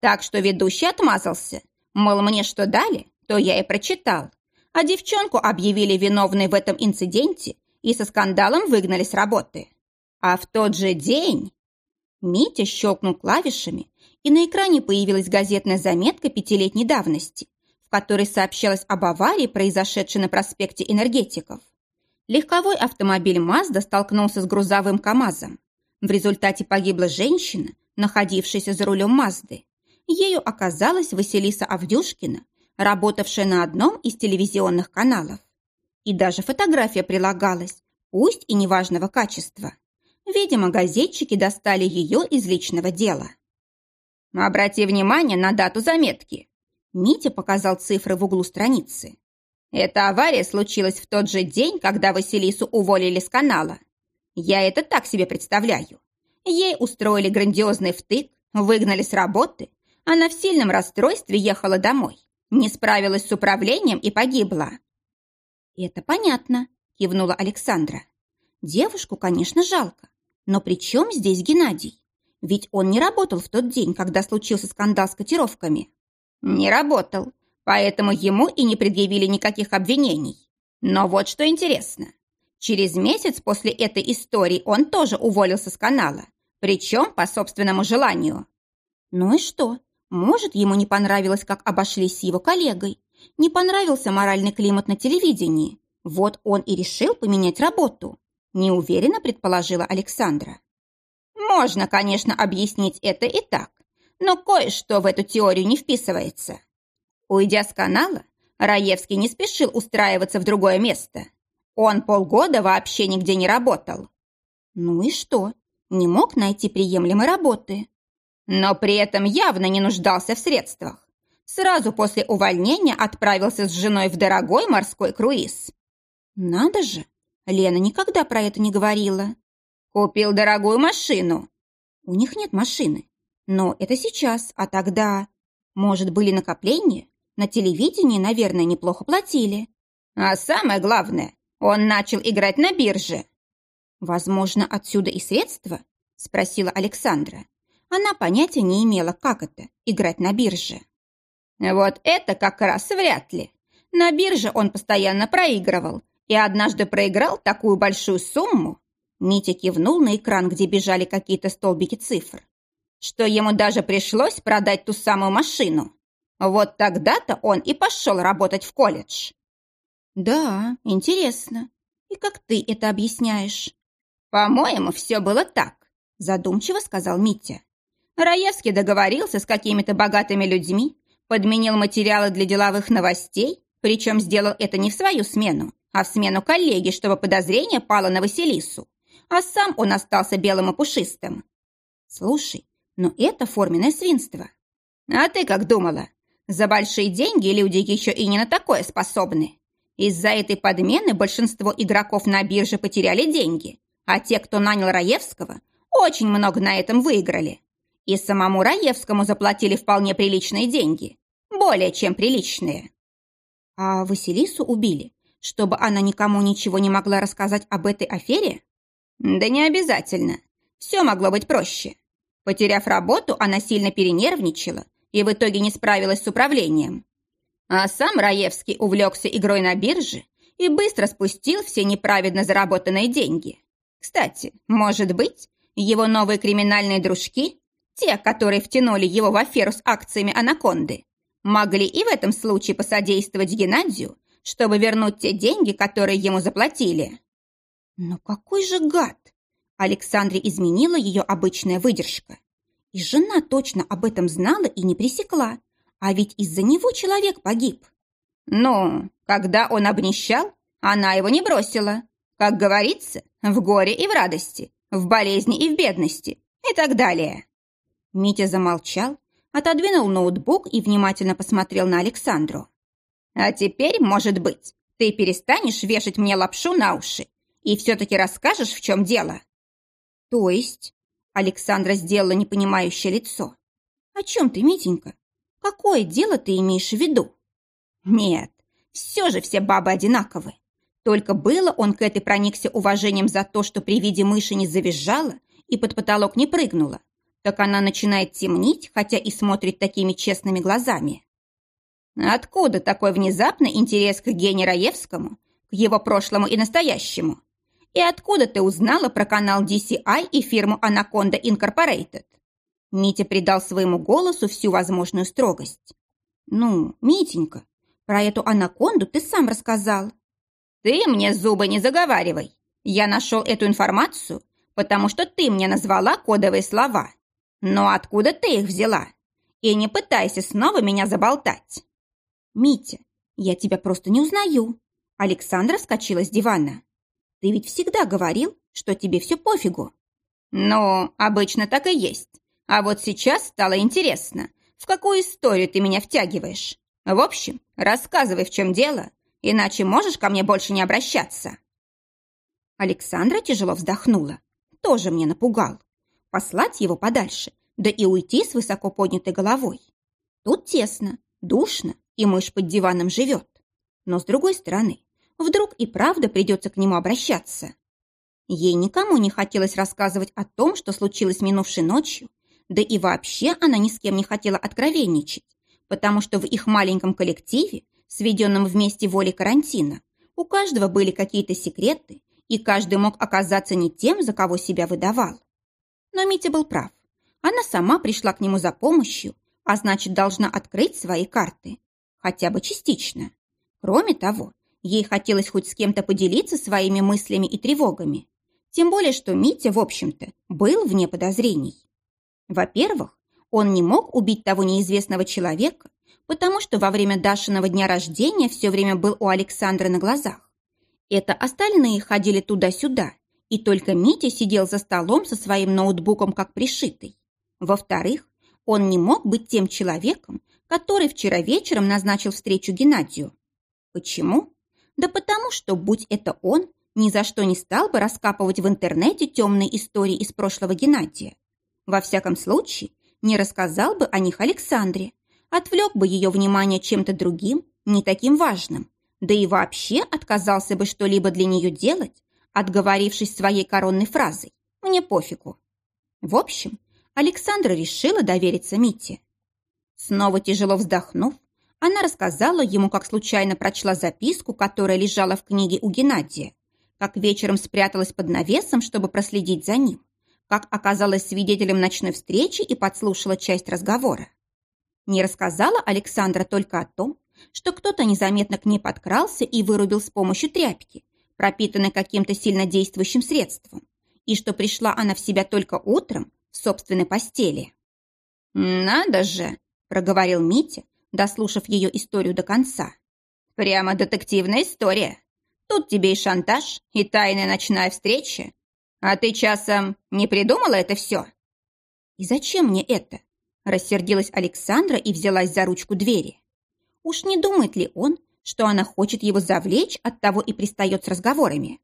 Так что ведущий отмазался. Мол, мне что дали, то я и прочитал. А девчонку объявили виновной в этом инциденте и со скандалом выгнали с работы. А в тот же день... Митя щелкнул клавишами, и на экране появилась газетная заметка пятилетней давности, в которой сообщалось об аварии, произошедшей на проспекте энергетиков. Легковой автомобиль «Мазда» столкнулся с грузовым КАМАЗом. В результате погибла женщина, находившаяся за рулем «Мазды». Ею оказалась Василиса Авдюшкина, работавшая на одном из телевизионных каналов. И даже фотография прилагалась, пусть и неважного качества. Видимо, газетчики достали ее из личного дела. «Обрати внимание на дату заметки», Митя показал цифры в углу страницы. Эта авария случилась в тот же день, когда Василису уволили с канала. Я это так себе представляю. Ей устроили грандиозный втык, выгнали с работы, она в сильном расстройстве ехала домой, не справилась с управлением и погибла. «Это понятно», – кивнула Александра. «Девушку, конечно, жалко. Но при чем здесь Геннадий? Ведь он не работал в тот день, когда случился скандал с котировками». «Не работал, поэтому ему и не предъявили никаких обвинений. Но вот что интересно. Через месяц после этой истории он тоже уволился с канала, причем по собственному желанию». «Ну и что? Может, ему не понравилось, как обошлись с его коллегой. Не понравился моральный климат на телевидении. Вот он и решил поменять работу. Неуверенно предположила Александра. Можно, конечно, объяснить это и так, но кое-что в эту теорию не вписывается. Уйдя с канала, Раевский не спешил устраиваться в другое место. Он полгода вообще нигде не работал. Ну и что? Не мог найти приемлемой работы. но при этом явно не нуждался в средствах. Сразу после увольнения отправился с женой в дорогой морской круиз. Надо же, Лена никогда про это не говорила. Купил дорогую машину. У них нет машины. Но это сейчас, а тогда... Может, были накопления? На телевидении, наверное, неплохо платили. А самое главное, он начал играть на бирже. Возможно, отсюда и средства? Спросила Александра. Она понятия не имела, как это – играть на бирже. Вот это как раз вряд ли. На бирже он постоянно проигрывал, и однажды проиграл такую большую сумму. Митя кивнул на экран, где бежали какие-то столбики цифр. Что ему даже пришлось продать ту самую машину. Вот тогда-то он и пошел работать в колледж. Да, интересно. И как ты это объясняешь? По-моему, все было так, задумчиво сказал Митя. Раевский договорился с какими-то богатыми людьми, подменил материалы для деловых новостей, причем сделал это не в свою смену, а в смену коллеги, чтобы подозрение пало на Василису. А сам он остался белым и пушистым. Слушай, но это форменное свинство. А ты как думала? За большие деньги люди еще и не на такое способны. Из-за этой подмены большинство игроков на бирже потеряли деньги, а те, кто нанял Раевского, очень много на этом выиграли. И самому Раевскому заплатили вполне приличные деньги. Более чем приличные. А Василису убили, чтобы она никому ничего не могла рассказать об этой афере? Да не обязательно. Все могло быть проще. Потеряв работу, она сильно перенервничала и в итоге не справилась с управлением. А сам Раевский увлекся игрой на бирже и быстро спустил все неправедно заработанные деньги. Кстати, может быть, его новые криминальные дружки, те, которые втянули его в аферу с акциями «Анаконды», могли и в этом случае посодействовать Геннадию, чтобы вернуть те деньги, которые ему заплатили. Но какой же гад! Александре изменила ее обычная выдержка. И жена точно об этом знала и не пресекла. А ведь из-за него человек погиб. Ну, когда он обнищал, она его не бросила. Как говорится, в горе и в радости, в болезни и в бедности и так далее. Митя замолчал, отодвинул ноутбук и внимательно посмотрел на Александру. «А теперь, может быть, ты перестанешь вешать мне лапшу на уши и все-таки расскажешь, в чем дело?» «То есть?» Александра сделала непонимающее лицо. «О чем ты, Митенька? Какое дело ты имеешь в виду?» «Нет, все же все бабы одинаковы. Только было он к этой проникся уважением за то, что при виде мыши не завизжала и под потолок не прыгнула, так она начинает темнить, хотя и смотрит такими честными глазами. Откуда такой внезапный интерес к Гене Раевскому, к его прошлому и настоящему? И откуда ты узнала про канал DCI и фирму Anaconda Incorporated? Митя придал своему голосу всю возможную строгость. «Ну, Митенька, про эту анаконду ты сам рассказал». «Ты мне зубы не заговаривай. Я нашел эту информацию, потому что ты мне назвала кодовые слова. Но откуда ты их взяла? И не пытайся снова меня заболтать. Митя, я тебя просто не узнаю. Александра вскочила с дивана. Ты ведь всегда говорил, что тебе все пофигу. Ну, обычно так и есть. А вот сейчас стало интересно, в какую историю ты меня втягиваешь. В общем, рассказывай, в чем дело, иначе можешь ко мне больше не обращаться. Александра тяжело вздохнула. Тоже мне напугал послать его подальше, да и уйти с высоко поднятой головой. Тут тесно, душно, и мышь под диваном живет. Но с другой стороны, вдруг и правда придется к нему обращаться. Ей никому не хотелось рассказывать о том, что случилось минувшей ночью, да и вообще она ни с кем не хотела откровенничать, потому что в их маленьком коллективе, сведенном вместе волей карантина, у каждого были какие-то секреты, и каждый мог оказаться не тем, за кого себя выдавал. Но Митя был прав. Она сама пришла к нему за помощью, а значит, должна открыть свои карты. Хотя бы частично. Кроме того, ей хотелось хоть с кем-то поделиться своими мыслями и тревогами. Тем более, что Митя, в общем-то, был вне подозрений. Во-первых, он не мог убить того неизвестного человека, потому что во время Дашиного дня рождения все время был у Александра на глазах. Это остальные ходили туда-сюда и только Митя сидел за столом со своим ноутбуком как пришитый. Во-вторых, Он не мог быть тем человеком, который вчера вечером назначил встречу Геннадию. Почему? Да потому что, будь это он, ни за что не стал бы раскапывать в интернете темные истории из прошлого Геннадия. Во всяком случае, не рассказал бы о них Александре, отвлек бы ее внимание чем-то другим, не таким важным, да и вообще отказался бы что-либо для нее делать, отговорившись своей коронной фразой «мне пофигу». В общем, Александра решила довериться Мите. Снова тяжело вздохнув, она рассказала ему, как случайно прочла записку, которая лежала в книге у Геннадия, как вечером спряталась под навесом, чтобы проследить за ним, как оказалась свидетелем ночной встречи и подслушала часть разговора. Не рассказала Александра только о том, что кто-то незаметно к ней подкрался и вырубил с помощью тряпки, пропитанной каким-то сильнодействующим средством, и что пришла она в себя только утром в собственной постели. «Надо же!» – проговорил Митя, дослушав ее историю до конца. «Прямо детективная история. Тут тебе и шантаж, и тайная ночная встреча. А ты часом не придумала это все?» «И зачем мне это?» – рассердилась Александра и взялась за ручку двери. «Уж не думает ли он, что она хочет его завлечь, от того и пристает с разговорами?»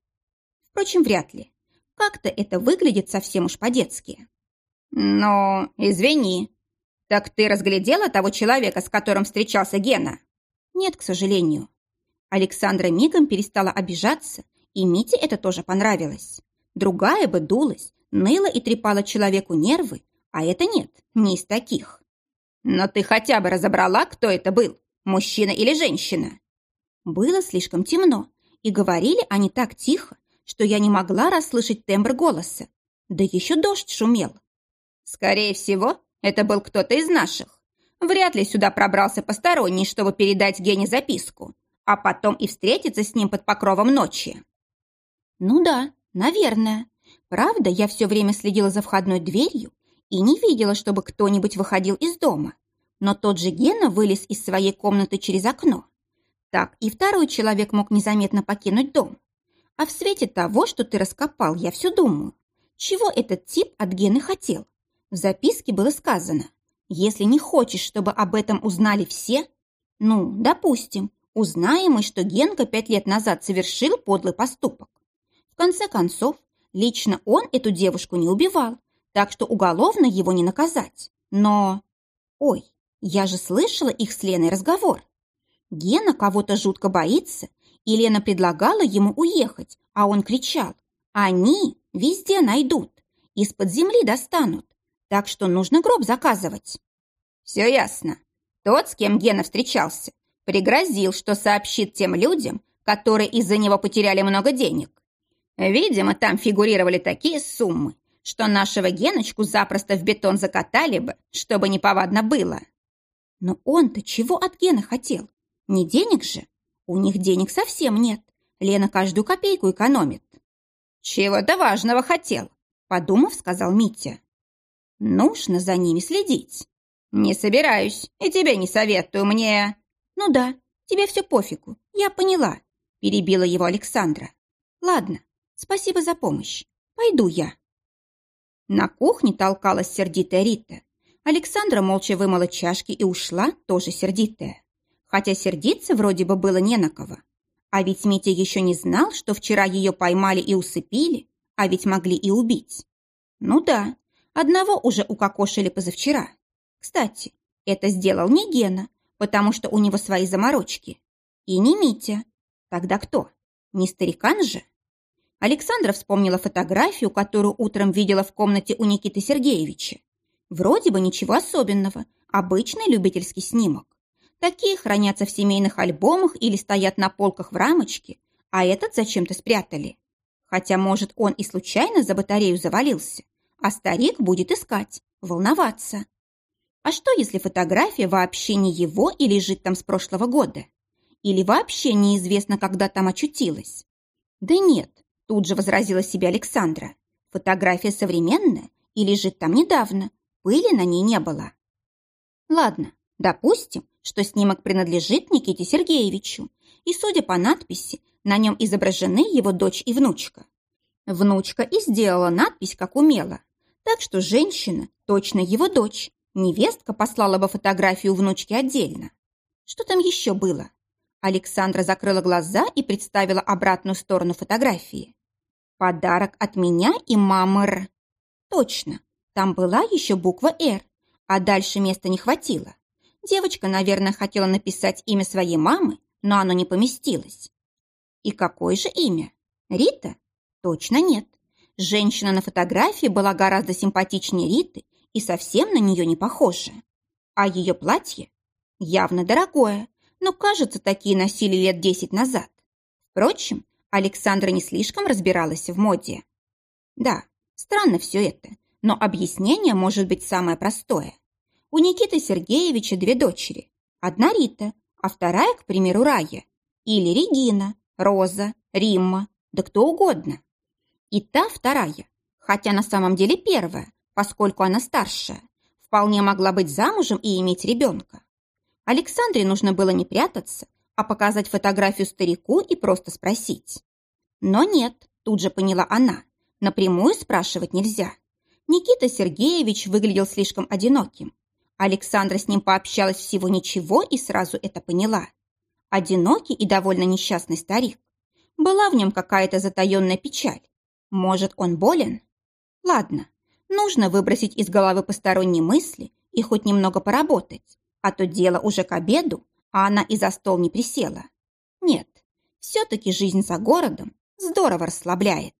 Впрочем, вряд ли. Как-то это выглядит совсем уж по-детски. «Но, извини, так ты разглядела того человека, с которым встречался Гена?» «Нет, к сожалению». Александра мигом перестала обижаться, и Мите это тоже понравилось. Другая бы дулась, ныла и трепала человеку нервы, а это нет, не из таких. «Но ты хотя бы разобрала, кто это был, мужчина или женщина?» Было слишком темно, и говорили они так тихо, что я не могла расслышать тембр голоса. Да еще дождь шумел. Скорее всего, это был кто-то из наших. Вряд ли сюда пробрался посторонний, чтобы передать Гене записку, а потом и встретиться с ним под покровом ночи. Ну да, наверное. Правда, я все время следила за входной дверью и не видела, чтобы кто-нибудь выходил из дома. Но тот же Гена вылез из своей комнаты через окно. Так и второй человек мог незаметно покинуть дом. А в свете того, что ты раскопал, я все думаю, чего этот тип от Гены хотел? В записке было сказано, если не хочешь, чтобы об этом узнали все, ну, допустим, узнаем мы, что Генка пять лет назад совершил подлый поступок. В конце концов, лично он эту девушку не убивал, так что уголовно его не наказать. Но... Ой, я же слышала их с Леной разговор. Гена кого-то жутко боится, и Лена предлагала ему уехать, а он кричал. Они везде найдут, из-под земли достанут, так что нужно гроб заказывать. Все ясно. Тот, с кем Гена встречался, пригрозил, что сообщит тем людям, которые из-за него потеряли много денег. Видимо, там фигурировали такие суммы, что нашего Геночку запросто в бетон закатали бы, чтобы неповадно было. Но он-то чего от Гена хотел? Не денег же? У них денег совсем нет. Лена каждую копейку экономит. Чего-то важного хотел, подумав, сказал Митя. Нужно за ними следить. Не собираюсь, и тебе не советую мне. Ну да, тебе все пофигу, я поняла, перебила его Александра. Ладно, спасибо за помощь. Пойду я. На кухне толкалась сердитая Рита. Александра молча вымыла чашки и ушла, тоже сердитая. Хотя сердиться вроде бы было не на кого. А ведь Митя еще не знал, что вчера ее поймали и усыпили, а ведь могли и убить. Ну да, Одного уже укокошили позавчера. Кстати, это сделал не Гена, потому что у него свои заморочки. И не Митя. Тогда кто? Не старикан же? Александра вспомнила фотографию, которую утром видела в комнате у Никиты Сергеевича. Вроде бы ничего особенного, обычный любительский снимок. Такие хранятся в семейных альбомах или стоят на полках в рамочке, а этот зачем-то спрятали. Хотя, может, он и случайно за батарею завалился а старик будет искать, волноваться. А что, если фотография вообще не его и лежит там с прошлого года? Или вообще неизвестно, когда там очутилась? Да нет, тут же возразила себе Александра. Фотография современная и лежит там недавно, пыли на ней не было. Ладно, допустим, что снимок принадлежит Никите Сергеевичу, и, судя по надписи, на нем изображены его дочь и внучка. Внучка и сделала надпись, как умела, так что женщина точно его дочь, Невестка послала бы фотографию внучки отдельно. Что там еще было? Александра закрыла глаза и представила обратную сторону фотографии. Подарок от меня и мамы Р. Точно, там была еще буква «Р», а дальше места не хватило. Девочка, наверное, хотела написать имя своей мамы, но оно не поместилось. И какое же имя? Рита? Точно нет. Женщина на фотографии была гораздо симпатичнее Риты и совсем на нее не похожа. А ее платье? Явно дорогое, но, кажется, такие носили лет десять назад. Впрочем, Александра не слишком разбиралась в моде. Да, странно все это, но объяснение может быть самое простое. У Никиты Сергеевича две дочери. Одна Рита, а вторая, к примеру, Рая. Или Регина, Роза, Римма, да кто угодно. И та вторая, хотя на самом деле первая, поскольку она старшая, вполне могла быть замужем и иметь ребенка. Александре нужно было не прятаться, а показать фотографию старику и просто спросить. Но нет, тут же поняла она, напрямую спрашивать нельзя. Никита Сергеевич выглядел слишком одиноким. Александра с ним пообщалась всего ничего и сразу это поняла. Одинокий и довольно несчастный старик. Была в нем какая-то затаенная печаль. Может, он болен? Ладно, нужно выбросить из головы посторонние мысли и хоть немного поработать, а то дело уже к обеду, а она и за стол не присела. Нет, все-таки жизнь за городом здорово расслабляет.